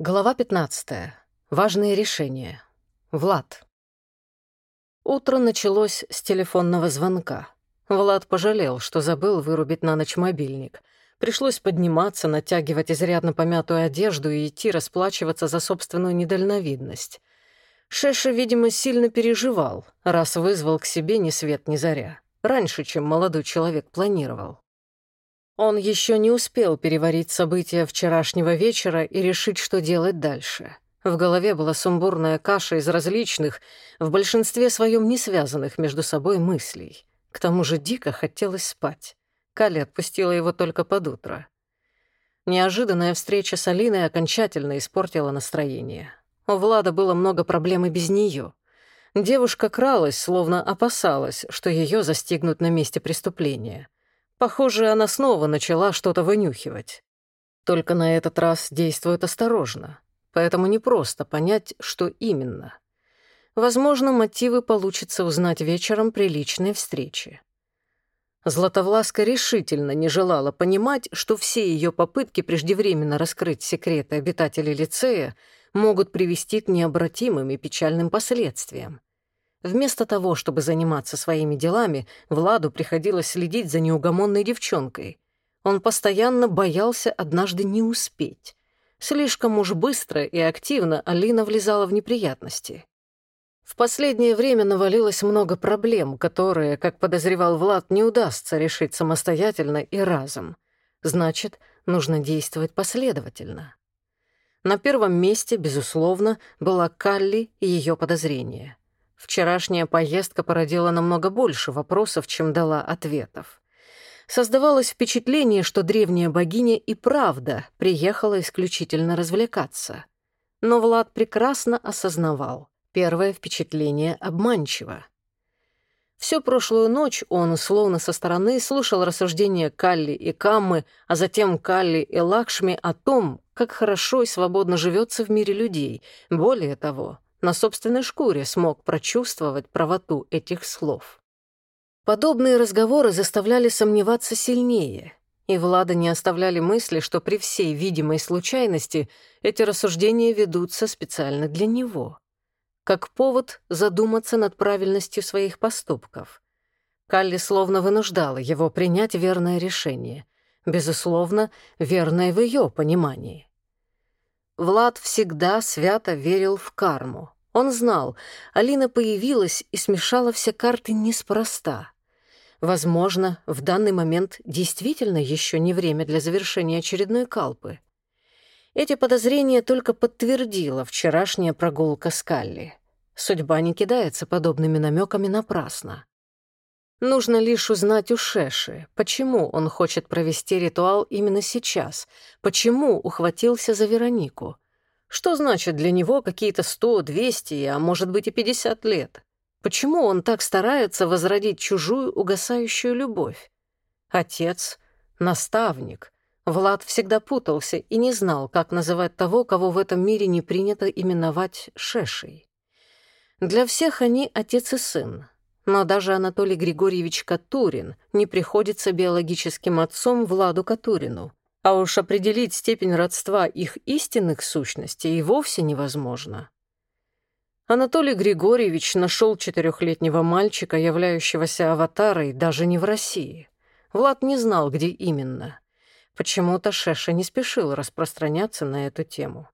Глава 15. Важные решения. Влад. Утро началось с телефонного звонка. Влад пожалел, что забыл вырубить на ночь мобильник. Пришлось подниматься, натягивать изрядно помятую одежду и идти расплачиваться за собственную недальновидность. Шеша, видимо, сильно переживал, раз вызвал к себе ни свет ни заря. Раньше, чем молодой человек планировал. Он еще не успел переварить события вчерашнего вечера и решить, что делать дальше. В голове была сумбурная каша из различных, в большинстве своем не связанных между собой мыслей. К тому же дико хотелось спать. Кали отпустила его только под утро. Неожиданная встреча с Алиной окончательно испортила настроение. У Влада было много проблем и без нее. Девушка кралась, словно опасалась, что ее застигнут на месте преступления — Похоже, она снова начала что-то вынюхивать. Только на этот раз действует осторожно, поэтому непросто понять, что именно. Возможно, мотивы получится узнать вечером при личной встрече. Златовласка решительно не желала понимать, что все ее попытки преждевременно раскрыть секреты обитателей лицея могут привести к необратимым и печальным последствиям. Вместо того, чтобы заниматься своими делами, Владу приходилось следить за неугомонной девчонкой. Он постоянно боялся однажды не успеть. Слишком уж быстро и активно Алина влезала в неприятности. В последнее время навалилось много проблем, которые, как подозревал Влад, не удастся решить самостоятельно и разом. Значит, нужно действовать последовательно. На первом месте, безусловно, была Калли и ее подозрения. Вчерашняя поездка породила намного больше вопросов, чем дала ответов. Создавалось впечатление, что древняя богиня и правда приехала исключительно развлекаться. Но Влад прекрасно осознавал, первое впечатление обманчиво. Всю прошлую ночь он, словно со стороны, слушал рассуждения Калли и Каммы, а затем Калли и Лакшми о том, как хорошо и свободно живется в мире людей. Более того, на собственной шкуре смог прочувствовать правоту этих слов. Подобные разговоры заставляли сомневаться сильнее, и Влада не оставляли мысли, что при всей видимой случайности эти рассуждения ведутся специально для него, как повод задуматься над правильностью своих поступков. Калли словно вынуждала его принять верное решение, безусловно, верное в ее понимании. Влад всегда свято верил в карму. Он знал, Алина появилась и смешала все карты неспроста. Возможно, в данный момент действительно еще не время для завершения очередной калпы. Эти подозрения только подтвердила вчерашняя прогулка с Калли. Судьба не кидается подобными намеками напрасно. Нужно лишь узнать у Шеши, почему он хочет провести ритуал именно сейчас, почему ухватился за Веронику. Что значит для него какие-то сто, двести, а может быть и пятьдесят лет? Почему он так старается возродить чужую угасающую любовь? Отец, наставник. Влад всегда путался и не знал, как называть того, кого в этом мире не принято именовать Шешей. Для всех они отец и сын, но даже Анатолий Григорьевич Катурин не приходится биологическим отцом Владу Катурину. А уж определить степень родства их истинных сущностей и вовсе невозможно. Анатолий Григорьевич нашел четырехлетнего мальчика, являющегося аватарой, даже не в России. Влад не знал, где именно. Почему-то Шеша не спешил распространяться на эту тему.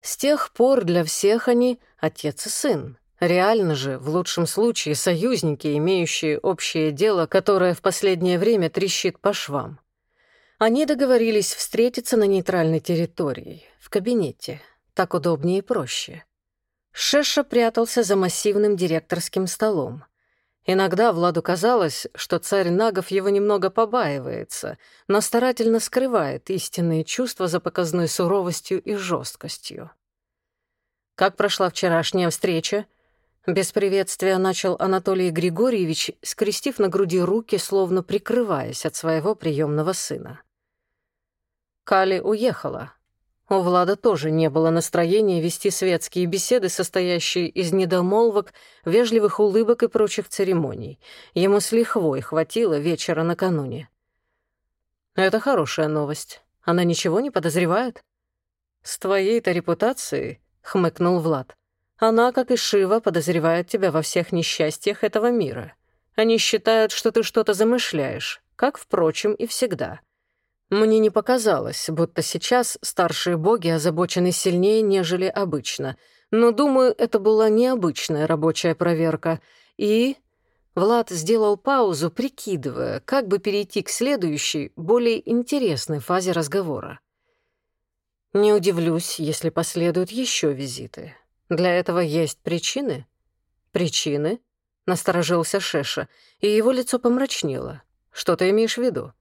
С тех пор для всех они отец и сын. Реально же, в лучшем случае, союзники, имеющие общее дело, которое в последнее время трещит по швам. Они договорились встретиться на нейтральной территории, в кабинете. Так удобнее и проще. Шеша прятался за массивным директорским столом. Иногда Владу казалось, что царь Нагов его немного побаивается, но старательно скрывает истинные чувства за показной суровостью и жесткостью. Как прошла вчерашняя встреча? Без приветствия начал Анатолий Григорьевич, скрестив на груди руки, словно прикрываясь от своего приемного сына. Кали уехала. У Влада тоже не было настроения вести светские беседы, состоящие из недомолвок, вежливых улыбок и прочих церемоний. Ему с лихвой хватило вечера накануне. Это хорошая новость. Она ничего не подозревает? «С твоей-то репутацией?» — хмыкнул Влад. «Она, как и Шива, подозревает тебя во всех несчастьях этого мира. Они считают, что ты что-то замышляешь, как, впрочем, и всегда. Мне не показалось, будто сейчас старшие боги озабочены сильнее, нежели обычно. Но, думаю, это была необычная рабочая проверка. И Влад сделал паузу, прикидывая, как бы перейти к следующей, более интересной фазе разговора. «Не удивлюсь, если последуют еще визиты. Для этого есть причины?» «Причины?» — насторожился Шеша, и его лицо помрачнело. «Что ты имеешь в виду?»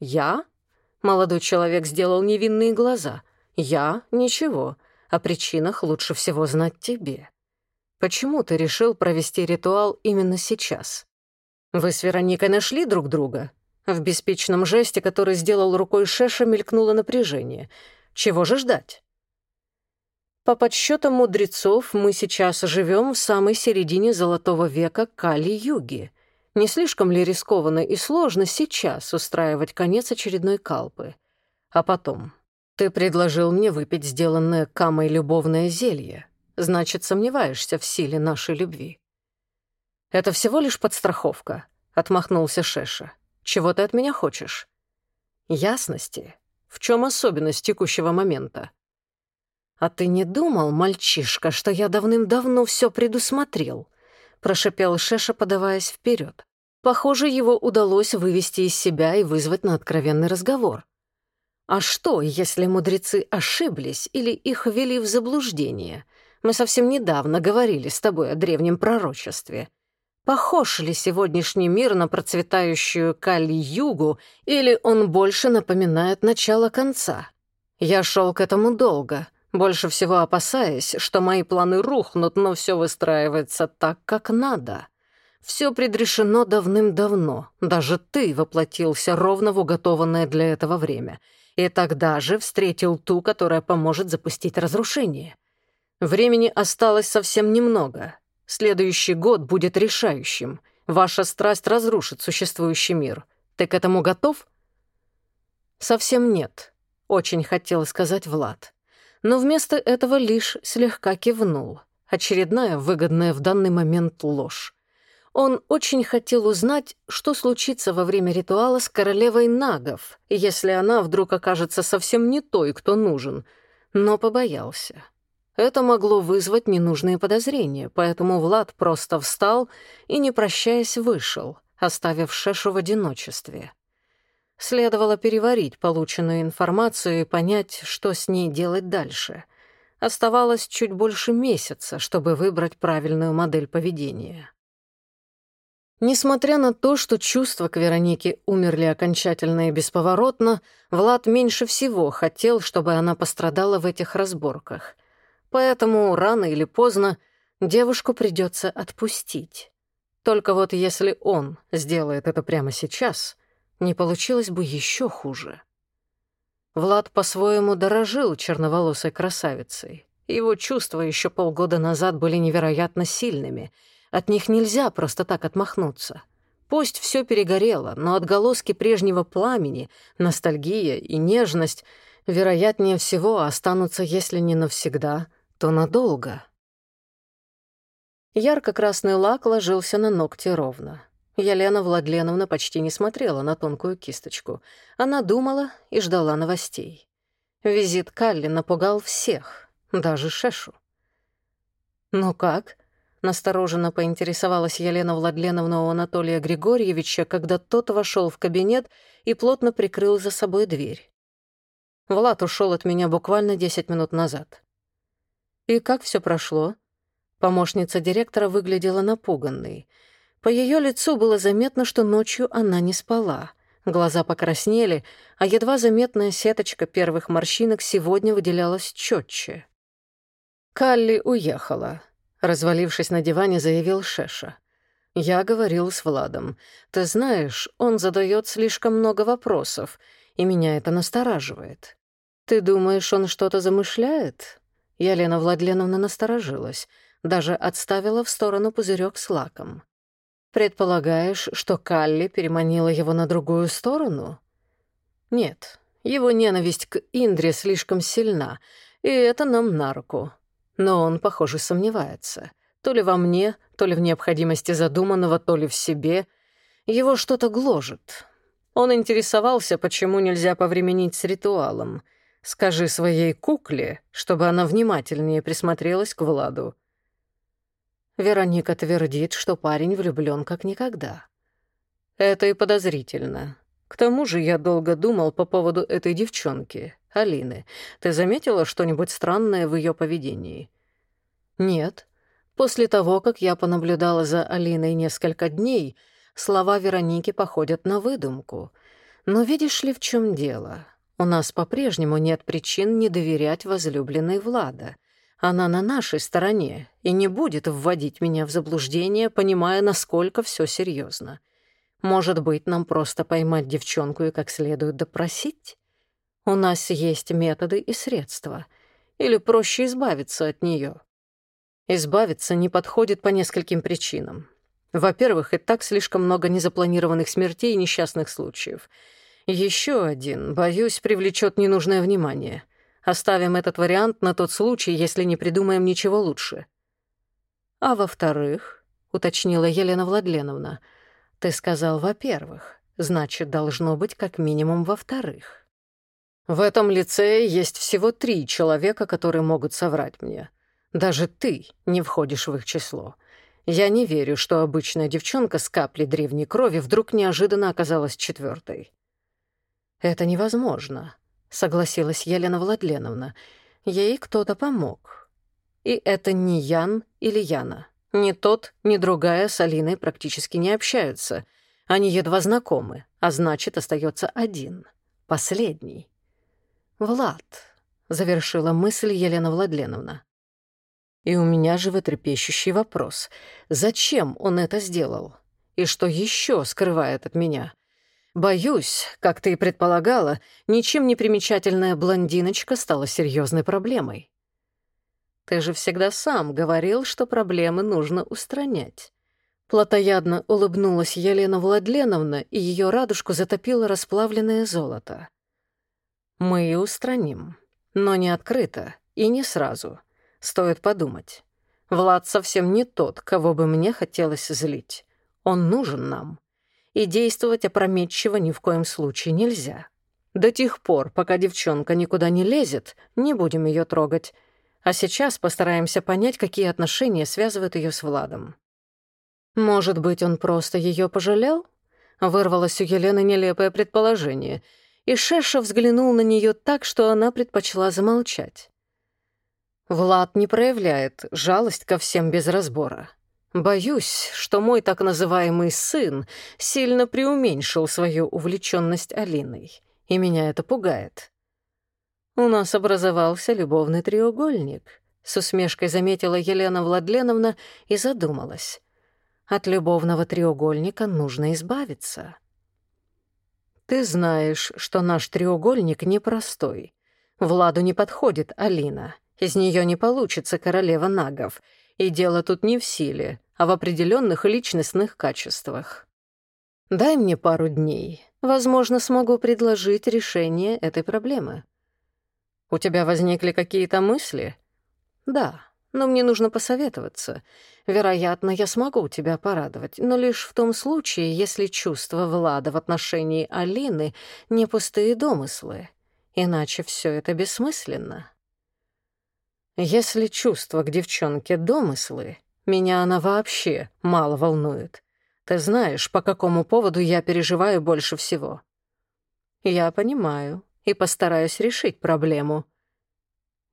«Я?» — молодой человек сделал невинные глаза. «Я? Ничего. О причинах лучше всего знать тебе». Почему ты решил провести ритуал именно сейчас? Вы с Вероникой нашли друг друга? В беспечном жесте, который сделал рукой Шеша, мелькнуло напряжение. Чего же ждать? По подсчетам мудрецов, мы сейчас живем в самой середине золотого века Кали-Юги. Не слишком ли рискованно и сложно сейчас устраивать конец очередной калпы? А потом, ты предложил мне выпить сделанное камой любовное зелье. Значит, сомневаешься в силе нашей любви. Это всего лишь подстраховка, отмахнулся Шеша. Чего ты от меня хочешь? Ясности. В чем особенность текущего момента? А ты не думал, мальчишка, что я давным-давно все предусмотрел? прошипел Шеша, подаваясь вперед. Похоже, его удалось вывести из себя и вызвать на откровенный разговор. А что, если мудрецы ошиблись или их ввели в заблуждение? Мы совсем недавно говорили с тобой о древнем пророчестве. Похож ли сегодняшний мир на процветающую Кали-Югу, или он больше напоминает начало конца? Я шел к этому долго, больше всего опасаясь, что мои планы рухнут, но все выстраивается так, как надо. Все предрешено давным-давно, даже ты воплотился ровно в уготованное для этого время, и тогда же встретил ту, которая поможет запустить разрушение. Времени осталось совсем немного. Следующий год будет решающим. Ваша страсть разрушит существующий мир. Ты к этому готов? Совсем нет, очень хотел сказать Влад. Но вместо этого лишь слегка кивнул. Очередная выгодная в данный момент ложь. Он очень хотел узнать, что случится во время ритуала с королевой нагов, если она вдруг окажется совсем не той, кто нужен, но побоялся. Это могло вызвать ненужные подозрения, поэтому Влад просто встал и, не прощаясь, вышел, оставив Шешу в одиночестве. Следовало переварить полученную информацию и понять, что с ней делать дальше. Оставалось чуть больше месяца, чтобы выбрать правильную модель поведения. Несмотря на то, что чувства к Веронике умерли окончательно и бесповоротно, Влад меньше всего хотел, чтобы она пострадала в этих разборках — Поэтому рано или поздно девушку придется отпустить. Только вот если он сделает это прямо сейчас, не получилось бы еще хуже. Влад по-своему дорожил черноволосой красавицей. Его чувства еще полгода назад были невероятно сильными. От них нельзя просто так отмахнуться. Пусть все перегорело, но отголоски прежнего пламени, ностальгия и нежность, вероятнее всего, останутся, если не навсегда, то надолго. Ярко-красный лак ложился на ногти ровно. Елена Владленовна почти не смотрела на тонкую кисточку. Она думала и ждала новостей. Визит Калли напугал всех, даже Шешу. «Ну как?» — настороженно поинтересовалась Елена Владленовна у Анатолия Григорьевича, когда тот вошел в кабинет и плотно прикрыл за собой дверь. Влад ушел от меня буквально десять минут назад. «И как все прошло?» Помощница директора выглядела напуганной. По ее лицу было заметно, что ночью она не спала. Глаза покраснели, а едва заметная сеточка первых морщинок сегодня выделялась четче. «Калли уехала», — развалившись на диване, заявил Шеша. «Я говорил с Владом. Ты знаешь, он задает слишком много вопросов, и меня это настораживает. Ты думаешь, он что-то замышляет? Елена Владленовна насторожилась, даже отставила в сторону пузырек с лаком. «Предполагаешь, что Калли переманила его на другую сторону?» «Нет, его ненависть к Индре слишком сильна. И это нам на руку. Но он, похоже, сомневается. То ли во мне, то ли в необходимости задуманного, то ли в себе. Его что-то гложет. Он интересовался, почему нельзя повременить с ритуалом. Скажи своей кукле, чтобы она внимательнее присмотрелась к Владу. Вероника твердит, что парень влюблён как никогда. Это и подозрительно. К тому же я долго думал по поводу этой девчонки, Алины. Ты заметила что-нибудь странное в её поведении? Нет. После того, как я понаблюдала за Алиной несколько дней, слова Вероники походят на выдумку. Но видишь ли, в чем дело? У нас по-прежнему нет причин не доверять возлюбленной Влада. Она на нашей стороне и не будет вводить меня в заблуждение, понимая, насколько все серьезно. Может быть, нам просто поймать девчонку и как следует допросить? У нас есть методы и средства. Или проще избавиться от нее. Избавиться не подходит по нескольким причинам. Во-первых, и так слишком много незапланированных смертей и несчастных случаев. Еще один, боюсь, привлечет ненужное внимание. Оставим этот вариант на тот случай, если не придумаем ничего лучше. А во-вторых, уточнила Елена Владленовна, ты сказал «во-первых», значит, должно быть как минимум «во-вторых». В этом лице есть всего три человека, которые могут соврать мне. Даже ты не входишь в их число. Я не верю, что обычная девчонка с каплей древней крови вдруг неожиданно оказалась четвертой. Это невозможно, согласилась Елена Владленовна. Ей кто-то помог. И это не Ян или Яна. Ни тот, ни другая с Алиной практически не общаются. Они едва знакомы, а значит, остается один, последний. «Влад», — завершила мысль Елена Владленовна. И у меня животрепещущий вопрос. Зачем он это сделал? И что еще скрывает от меня? Боюсь, как ты и предполагала, ничем не примечательная блондиночка стала серьезной проблемой. Ты же всегда сам говорил, что проблемы нужно устранять. Платоядно улыбнулась Елена Владленовна, и ее радужку затопило расплавленное золото. Мы и устраним, но не открыто и не сразу — Стоит подумать. Влад совсем не тот, кого бы мне хотелось злить. Он нужен нам. И действовать опрометчиво ни в коем случае нельзя. До тех пор, пока девчонка никуда не лезет, не будем ее трогать. А сейчас постараемся понять, какие отношения связывают ее с Владом. Может быть, он просто ее пожалел? Вырвалось у Елены нелепое предположение, и Шеша взглянул на нее так, что она предпочла замолчать. Влад не проявляет жалость ко всем без разбора. Боюсь, что мой так называемый сын сильно преуменьшил свою увлеченность Алиной, и меня это пугает. У нас образовался любовный треугольник, с усмешкой заметила Елена Владленовна и задумалась. От любовного треугольника нужно избавиться. Ты знаешь, что наш треугольник непростой. Владу не подходит Алина, из нее не получится королева нагов. И дело тут не в силе, а в определенных личностных качествах. Дай мне пару дней. Возможно, смогу предложить решение этой проблемы. У тебя возникли какие-то мысли? Да, но мне нужно посоветоваться. Вероятно, я смогу тебя порадовать, но лишь в том случае, если чувства Влада в отношении Алины не пустые домыслы. Иначе все это бессмысленно. Если чувства к девчонке домыслы, меня она вообще мало волнует. Ты знаешь, по какому поводу я переживаю больше всего. Я понимаю и постараюсь решить проблему.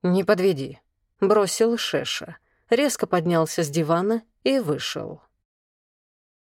Не подведи. Бросил Шеша, резко поднялся с дивана и вышел.